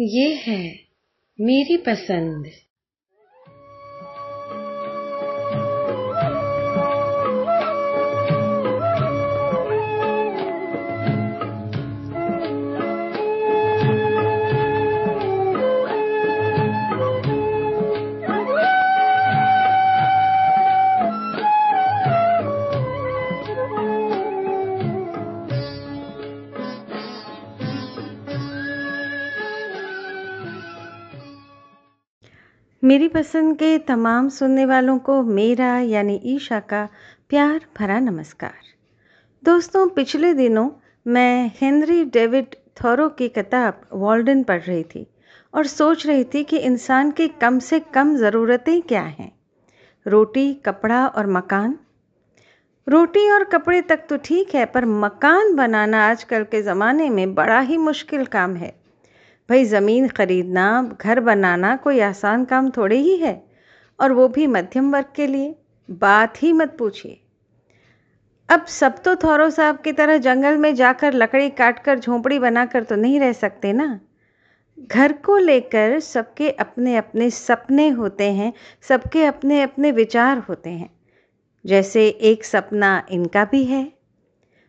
ये है मेरी पसंद। मेरी पसंद के तमाम सुनने वालों को मेरा यानी ईशा का प्यार भरा नमस्कार। दोस्तों, पिछले दिनों मैं हेनरी डेविड थोरो की किताब वॉल्डन पढ़ रही थी और सोच रही थी कि इंसान की कम से कम ज़रूरतें क्या हैं? रोटी, कपड़ा और मकान? रोटी और कपड़े तक तो ठीक है, पर मकान बनाना आजकल के ज़माने में बड़ा ही मुश्किल काम है। भाई, ज़मीन ख़रीदना, घर बनाना कोई आसान काम थोड़े ही है, और वो भी मध्यम वर्ग के लिए। बात ही मत पूछिए। अब सब तो थौरो साहब की तरह जंगल में जाकर लकड़ी काटकर झोंपड़ी बनाकर तो नहीं रह सकते ना। घर को लेकर सबके अपने अपने सपने होते हैं, सबके अपने अपने विचार होते हैं। जैसे एक सपना इनका भी है।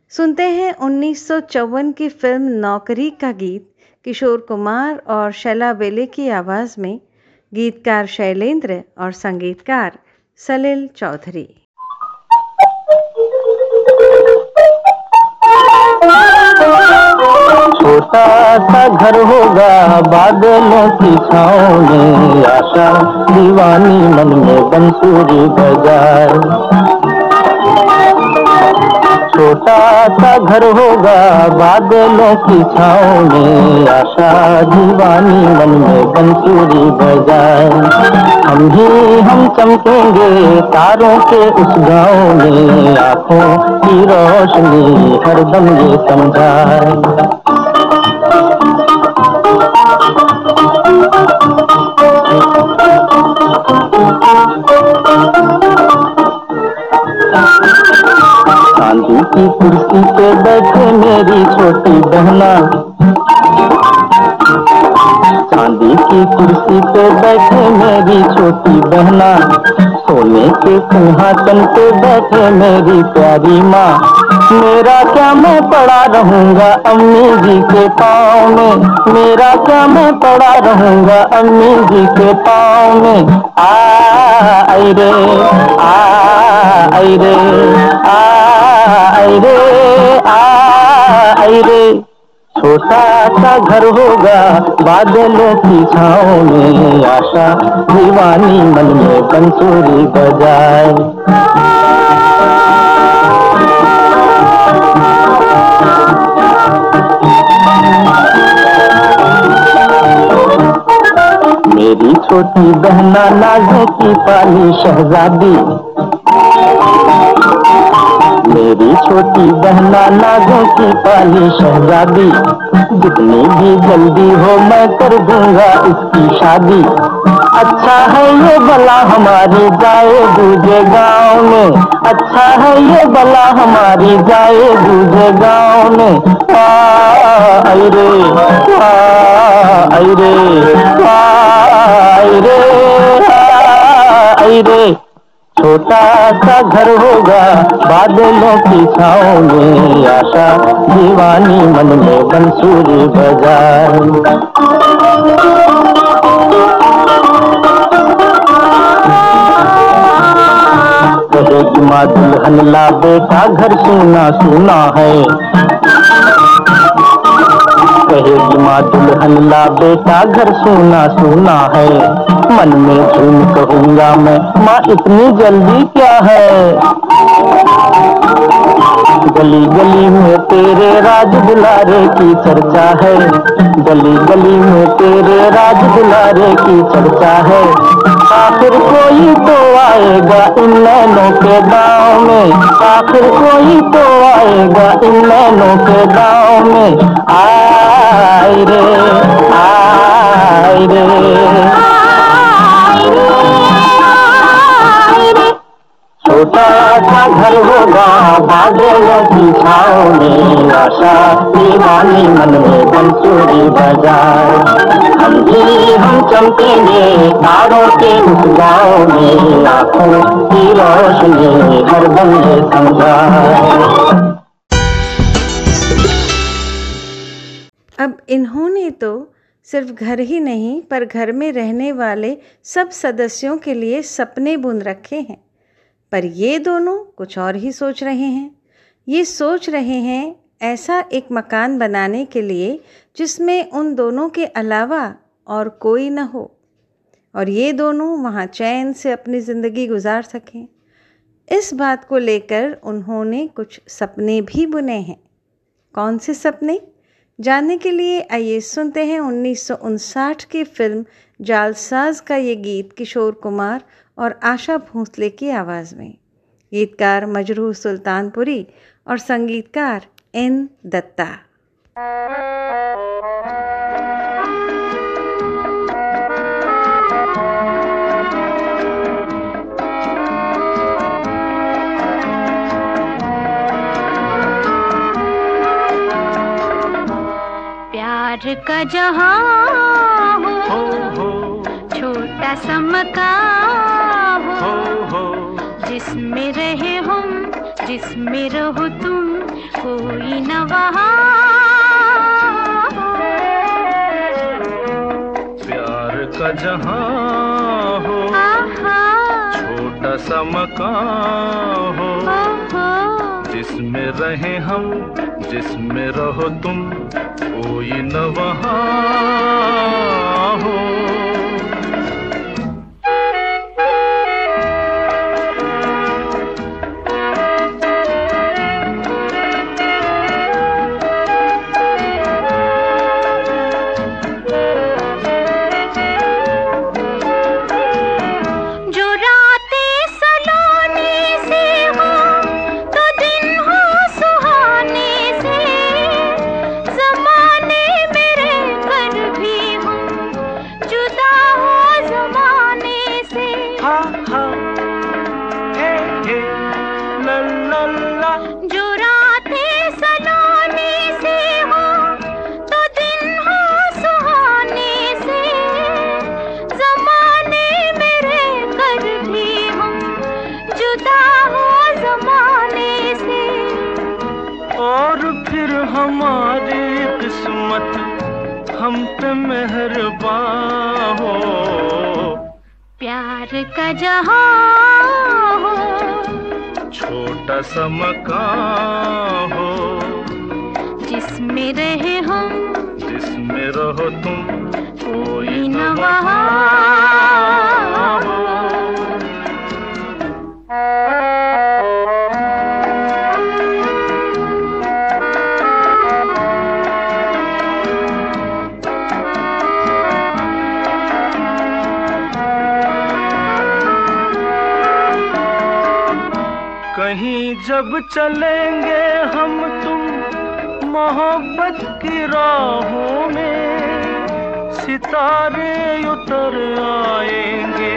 सुनते हैं उन्नीस सौ चौवन की फ़िल्म नौकरी का गीत। किशोर कुमार और शैला बेले की आवाज़ में गीतकार शैलेंद्र और संगीतकार सलिल चौधरी। छोटा सा घर होगा बादलों की छाओ में आशा दीवानी मन में बंसूरी बजाए छोटा सा घर होगा बादलों की छाओ में, आशा दीवानी मन में बंसूरी बजाए। हम ही हम चमकेंगे तारों के उस गाँव में, आँखों की रोशनी हरदम ये समझाए। की कुर्सी पे बैठे मेरी छोटी बहना। चांदी की कुर्सी पे बैठे मेरी छोटी बहना। सोने के सिंहासन पे बैठे मेरी प्यारी माँ। मेरा क्या मैं पड़ा रहूँगा अम्मी जी के पाँव में? मेरा क्या मैं पड़ा रहूँगा अम्मी जी के पाँव में? आ रे आ रे आ रे आई रे छोटा सा घर होगा, बादलों की छाओ में आशा। दीवानी मन में बंसूरी बजाए। मेरी छोटी बहना, नाजे की पाली, शहजादी। मेरी छोटी बहना नागों की पाली शहजादी। जितनी भी जल्दी हो मैं कर दूँगा इसकी शादी। अच्छा है ये बला हमारी जाए दूजे गाँव में। अच्छा है ये बला हमारी जाए दूजे गाँव में। अरे अरे अरे अरे छोटा सा घर होगा बादलों की छाओ में आशा। दीवानी मन में बंसूरी बजाए। कहेगी माँ दुल्हन ला बेटा, घर सुना सुना है। कहेगी माँ दुल्हन ला बेटा घर सोना सोना है। मन में झूम कहूँगा मैं, माँ इतनी जल्दी क्या है? गली गली में तेरे राज दुलारे की चर्चा है। गली गली में तेरे राज दुलारे की चर्चा है। आखिर कोई तो आएगा इन नैनों के गाँव में। आखिर कोई तो आएगा इन नैनों के गाँव में। आए रे आए रे। छोटा सा घर होगा बादलों की छाओ में आशा, दीवानी मन में बंसूरी बजाए भी, हम चमकेंगे, तारों के उस गाँव में लाखों की रोशनी हर बंदे समझा अब इन्होंने तो सिर्फ़ घर ही नहीं, पर घर में रहने वाले सब सदस्यों के लिए सपने बुन रखे हैं। पर ये दोनों कुछ और ही सोच रहे हैं। ये सोच रहे हैं ऐसा एक मकान बनाने के लिए जिसमें उन दोनों के अलावा और कोई न हो। और ये दोनों वहाँ चैन से अपनी ज़िंदगी गुजार सकें। इस बात को लेकर उन्होंने कुछ सपने भी बुने हैं। कौन से सपने? जानने के लिए आइए सुनते हैं उन्नीस की फ़िल्म जालसाज का ये गीत किशोर कुमार और आशा भोसले की आवाज़ में। गीतकार मजरूह सुल्तानपुरी और संगीतकार एन दत्ता। प्यार का जहाँ हो छोटा सा मकान। हो जिसमें रहे हम जिसमें रहो तुम कोई न वहाँ। प्यार का जहाँ हो छोटा सा मकान हो जिसमें रहे हम जिसमें रहो तुम कोई न वहाँ हो। जहाँ हो छोटा सा मकान हो। जिसमें रहे हम जिसमें रहो तुम कोई न वहाँ जब चलेंगे हम तुम मोहब्बत की राहों में सितारे उतर आएँगे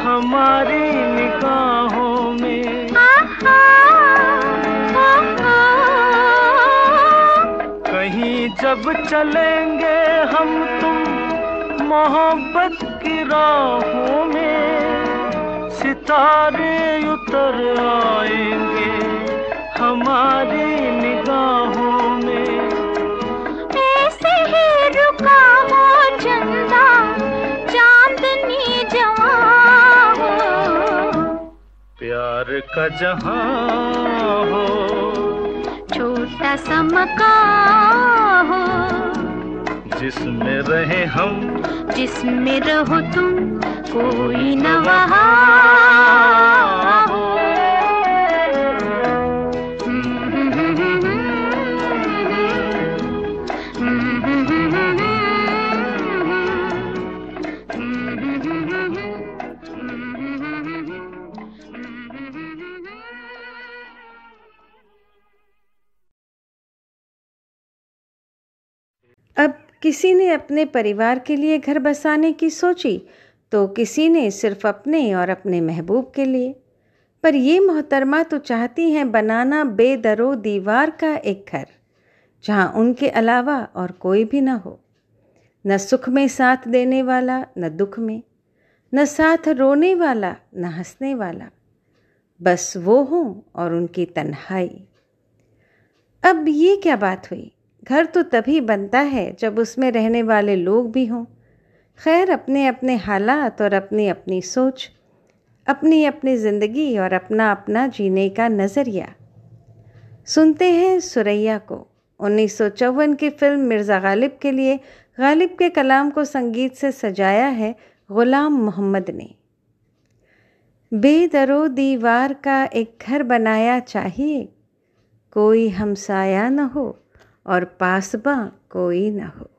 हमारी निगाहों में। कहीं जब चलेंगे हम तुम मोहब्बत की राहों में सितारे उतर आएँगे। हमारी निगाहों में। ऐसे ही रुका हो चंदा चांदनी जवां हो प्यार का जहाँ हो। छोटा सा मकान हो। जिसमें रहे हम। जिसमें रहो तुम कोई न वहाँ। किसी ने अपने परिवार के लिए घर बसाने की सोची तो किसी ने सिर्फ़ अपने और अपने महबूब के लिए। पर ये मोहतरमा तो चाहती हैं बनाना बेदरो दीवार का एक घर, जहाँ उनके अलावा और कोई भी ना हो। न सुख में साथ देने वाला, न दुख में। न साथ रोने वाला, न हंसने वाला। बस वो हूँ और उनकी तन्हाई। अब ये क्या बात हुई? घर तो तभी बनता है जब उसमें रहने वाले लोग भी हों। खैर, अपने अपने हालात और अपनी अपनी सोच, अपनी अपनी ज़िंदगी और अपना अपना जीने का नज़रिया। सुनते हैं सुरैया को, उन्नीस सौ चौवन की फ़िल्म मिर्ज़ा गालिब के लिए। गालिब के कलाम को संगीत से सजाया है ग़ुलाम मोहम्मद ने। बेदरो दीवार का एक घर बनाया चाहिए, कोई हमसाया न हो। और पासबा कोई ना हो।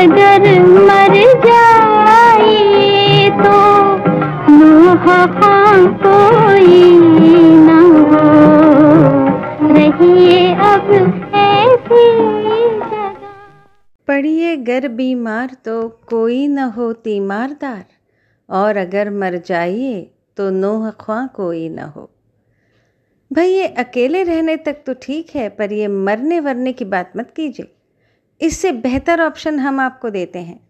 अगर मर जाए तो कोई न हो। रहिए अब पड़िए गर बीमार तो कोई न हो तीमारदार, और अगर मर जाइए तो नोह ख्वा कोई न हो। भाई ये अकेले रहने तक तो ठीक है, पर ये मरने वरने की बात मत कीजिए। इससे बेहतर ऑप्शन हम आपको देते हैं।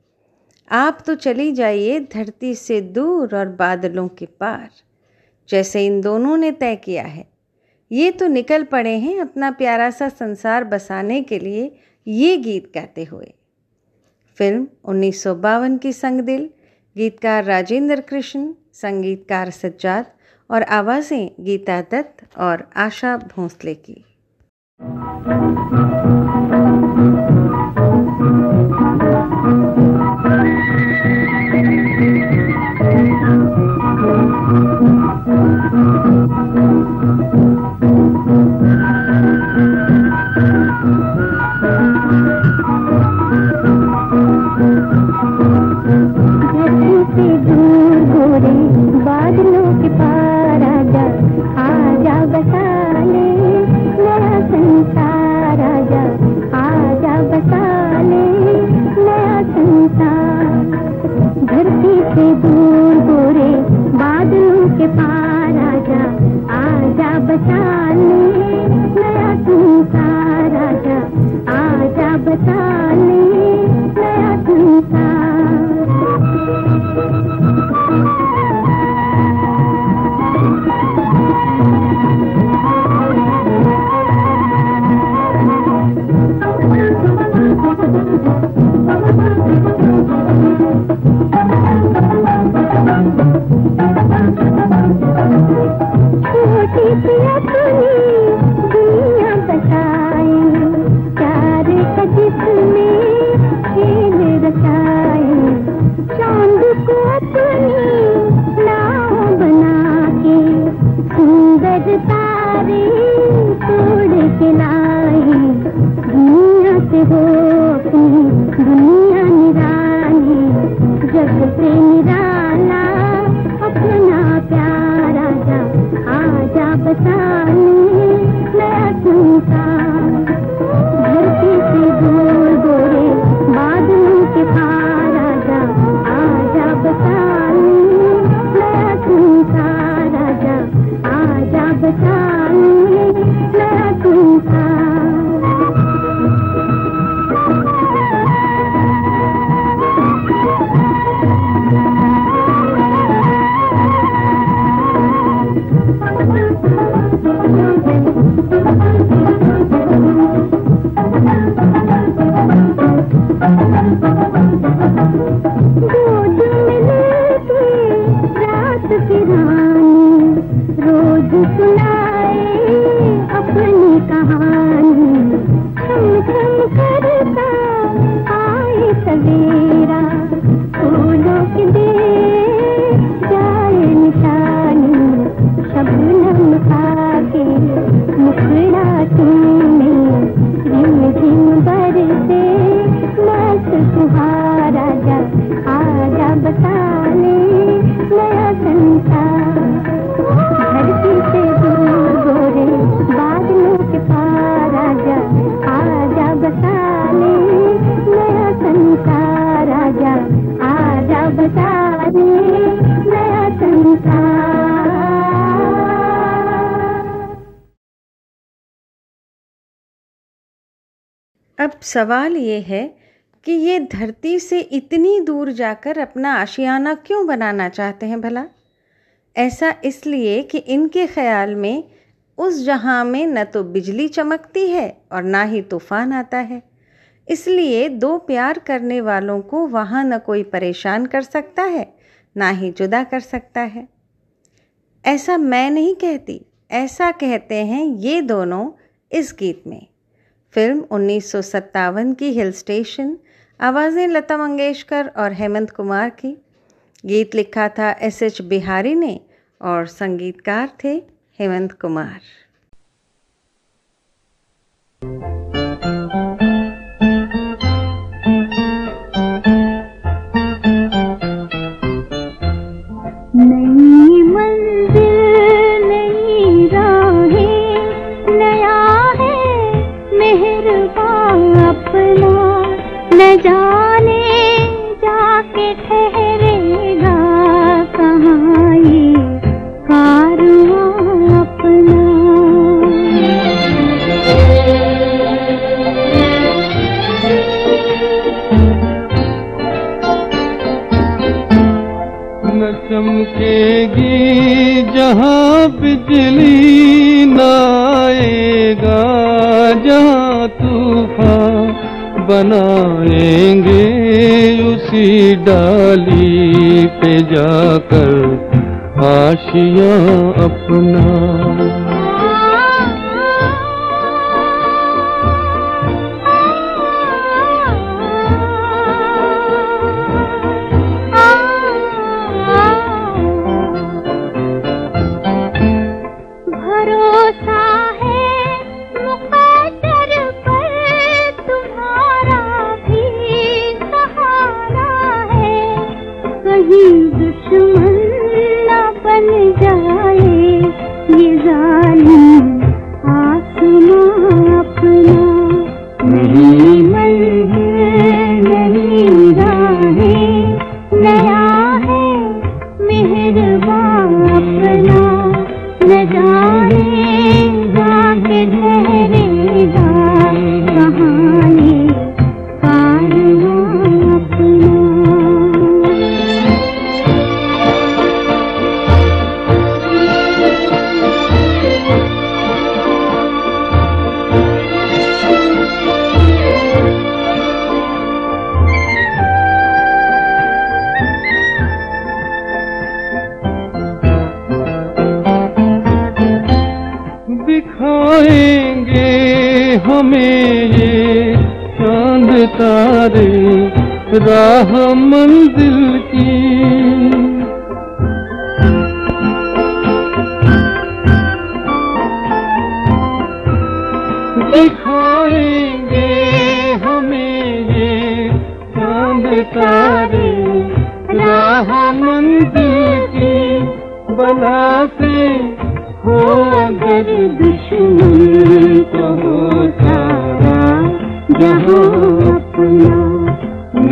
आप तो चली जाइए धरती से दूर और बादलों के पार, जैसे इन दोनों ने तय किया है। ये तो निकल पड़े हैं अपना प्यारा सा संसार बसाने के लिए ये गीत गाते हुए। फ़िल्म उन्नीस सौ बावन की संग दिल गीतकार राजेंद्र कृष्ण, संगीतकार सज्जाद और आवाज़ें गीता दत्त और आशा भोंसले की। सवाल ये है कि ये धरती से इतनी दूर जाकर अपना आशियाना क्यों बनाना चाहते हैं भला? ऐसा इसलिए कि इनके ख्याल में उस जहाँ में न तो बिजली चमकती है और ना ही तूफ़ान आता है। इसलिए दो प्यार करने वालों को वहाँ न कोई परेशान कर सकता है, ना ही जुदा कर सकता है। ऐसा मैं नहीं कहती, ऐसा कहते हैं ये दोनों इस गीत में। फ़िल्म उन्नीस सौ सत्तावन की हिल स्टेशन, आवाज़ें लता मंगेशकर और हेमंत कुमार की। गीत लिखा था एस एच बिहारी ने और संगीतकार थे हेमंत कुमार। न डाली पे जाकर आशिया अपना जाए ये जालिम राह मंजिल की। दिखाएँगे हमें ये चाँद तारे राह मंजिल की बना से हो अगर तो हो सारा जहाँ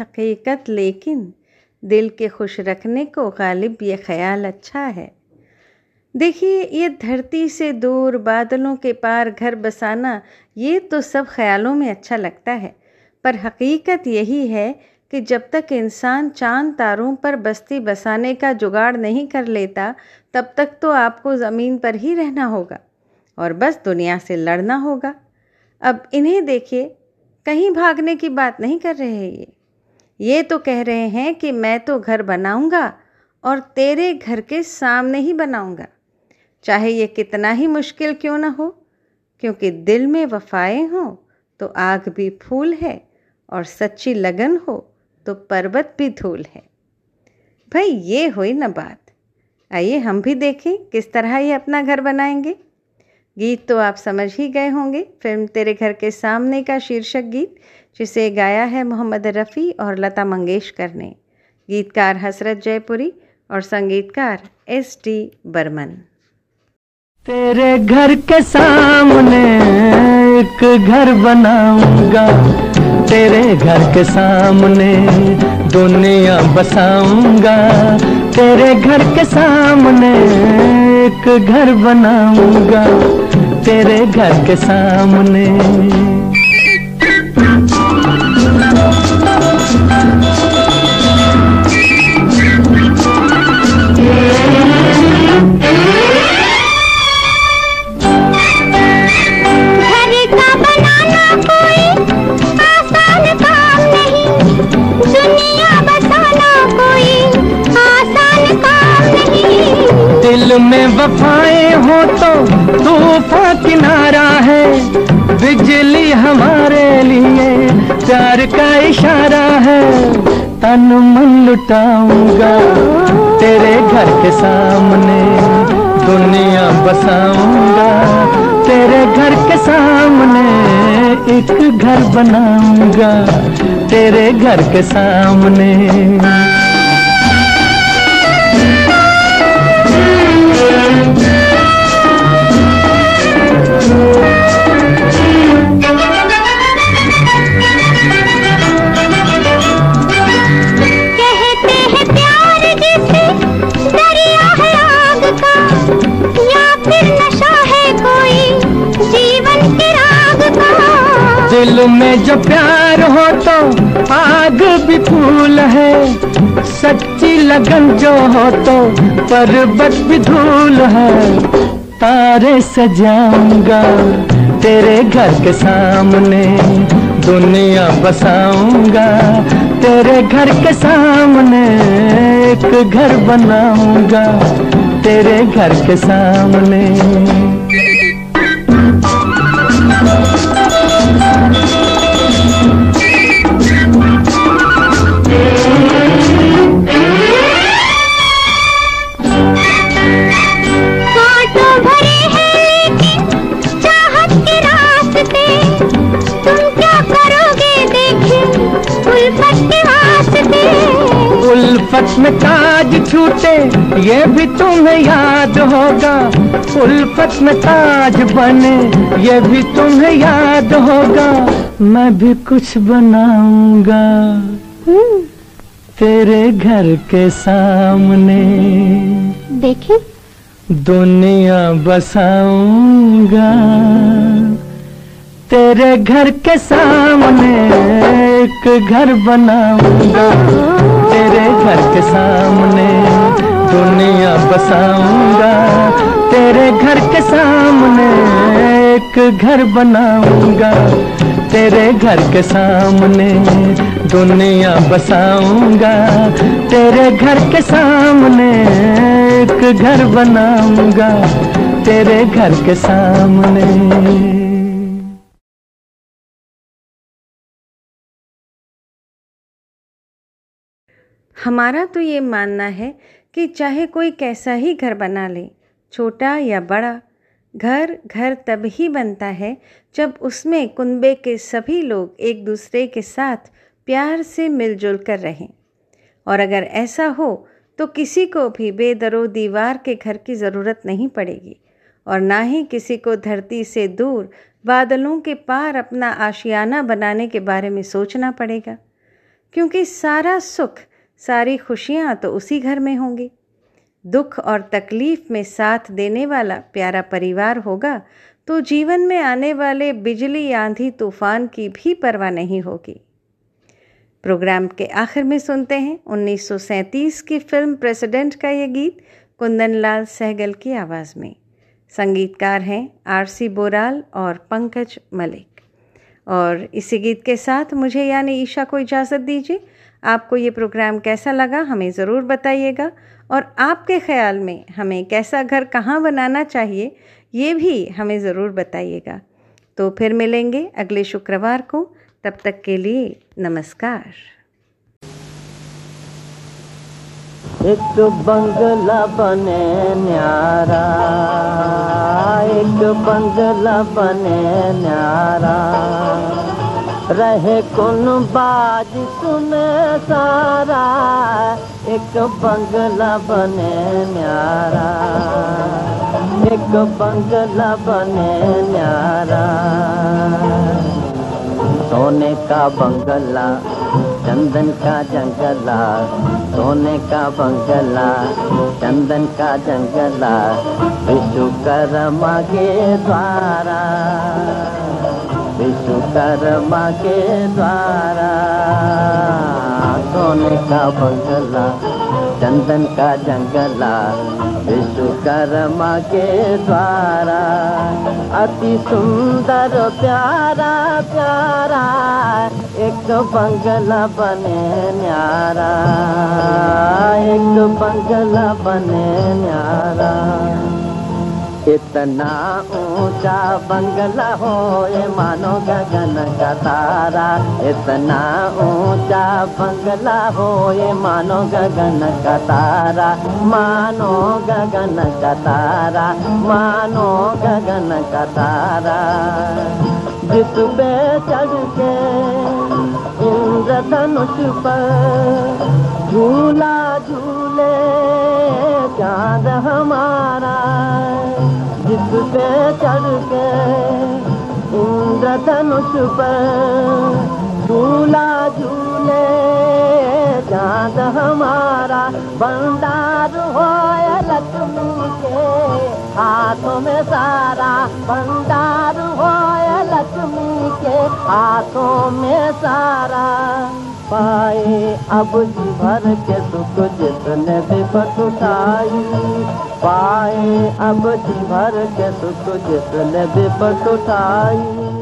हकीकत, लेकिन दिल के खुश रखने को गालिब ये ख्याल अच्छा है। देखिए, ये धरती से दूर बादलों के पार घर बसाना, ये तो सब ख्यालों में अच्छा लगता है। पर हकीकत यही है कि जब तक इंसान चाँद तारों पर बस्ती बसाने का जुगाड़ नहीं कर लेता, तब तक तो आपको ज़मीन पर ही रहना होगा और बस दुनिया से लड़ना होगा। अब इन्हें देखिए, कहीं भागने की बात नहीं कर रहे ये। ये तो कह रहे हैं कि मैं तो घर बनाऊँगा और तेरे घर के सामने ही बनाऊँगा। चाहे ये कितना ही मुश्किल क्यों ना हो, क्योंकि दिल में वफाएँ हों तो आग भी फूल है और सच्ची लगन हो तो पर्वत भी धूल है। भाई, ये हुई ना बात। आइए हम भी देखें किस तरह ये अपना घर बनाएँगे। गीत तो आप समझ ही गए होंगे। फ़िल्म तेरे घर के सामने का शीर्षक गीत, जिसे गाया है मोहम्मद रफ़ी और लता मंगेशकर ने। गीतकार हसरत जयपुरी और संगीतकार एस टी बर्मन। तेरे घर के सामने एक घर बनाऊँगा। तेरे घर के सामने दुनिया बसाऊँगा। तेरे घर के सामने एक घर बनाऊँगा। तेरे घर के सामने। तन मन लुटाऊँगा। तेरे घर के सामने दुनिया बसाऊँगा। तेरे घर के सामने एक घर बनाऊँगा। तेरे घर के सामने दिल में जो प्यार हो तो आग भी फूल है। सच्ची लगन जो हो तो पर्वत भी धूल है। तारे सजाऊँगा तेरे घर के सामने, दुनिया बसाऊँगा तेरे घर के सामने, एक घर बनाऊँगा तेरे घर के सामने। छूटे ये भी तुम्हें याद होगा। उल्फत में ताज बने ये भी तुम्हें याद होगा। मैं भी कुछ बनाऊँगा तेरे घर के सामने। देखे? दुनिया बसाऊँगा तेरे घर के सामने। एक घर बनाऊँगा। तेरे घर के सामने दुनिया बसाऊँगा। तेरे घर के सामने एक घर बनाऊँगा। तेरे घर के सामने दुनिया बसाऊँगा। तेरे घर के सामने एक घर बनाऊँगा। तेरे घर के सामने हमारा तो ये मानना है कि चाहे कोई कैसा ही घर बना ले, छोटा या बड़ा, घर घर तब ही बनता है जब उसमें कुनबे के सभी लोग एक दूसरे के साथ प्यार से मिलजुल कर रहें। और अगर ऐसा हो तो किसी को भी बेदरो दीवार के घर की ज़रूरत नहीं पड़ेगी। और ना ही किसी को धरती से दूर बादलों के पार अपना आशियाना बनाने के बारे में सोचना पड़ेगा। क्योंकि सारा सुख सारी खुशियाँ तो उसी घर में होंगी। दुख और तकलीफ़ में साथ देने वाला प्यारा परिवार होगा तो जीवन में आने वाले बिजली आंधी तूफ़ान की भी परवाह नहीं होगी। प्रोग्राम के आखिर में सुनते हैं 1937 की फ़िल्म प्रेसिडेंट का ये गीत कुंदन लाल सहगल की आवाज़ में। संगीतकार हैं आरसी बोराल और पंकज मलिक। और इसी गीत के साथ मुझे यानी ईशा को इजाज़त दीजिए आपको ये प्रोग्राम कैसा लगा हमें ज़रूर बताइएगा। और आपके ख्याल में हमें कैसा घर कहाँ बनाना चाहिए, ये भी हमें ज़रूर बताइएगा। तो फिर मिलेंगे अगले शुक्रवार को। तब तक के लिए नमस्कार। एक बंगला बने न्यारा, एक बंगला बने न्यारा। रहे कौन बाज सुने सारा, एक बंगला बने न्यारा। एक बंगला बने न्यारा। सोने का बंगला, चंदन का जंगला। सोने का बंगला, चंदन का जंगला। विश्वकर्मा के द्वारा। विश्वकर्मा के द्वारा। सोने का बंगला चंदन का जंगला। विश्वकर्मा के द्वारा। अति सुंदर प्यारा प्यारा। एक बंगला बने न्यारा। एक बंगला बने न्यारा। इतना ऊँचा बंगला हो ये मानो गगन का तारा। इतना ऊँचा बंगला हो ये मानो गगन का तारा। मानो गगन का तारा, मानो गगन का तारा। जिस पे चढ़ के इंद्रधनुष पर झूला झूले, चाँद हमारा। पे चढ़ के इंद्रधनुष पर झूला झूले, चाँद हमारा भंडार हो लक्ष्मी के हाथों में सारा भंडार हो लक्ष्मी के हाथों में सारा पाए। अब जी भर के सुख जितने भी उठाई पाए। अब जी भर के सुख जितने भी उठाई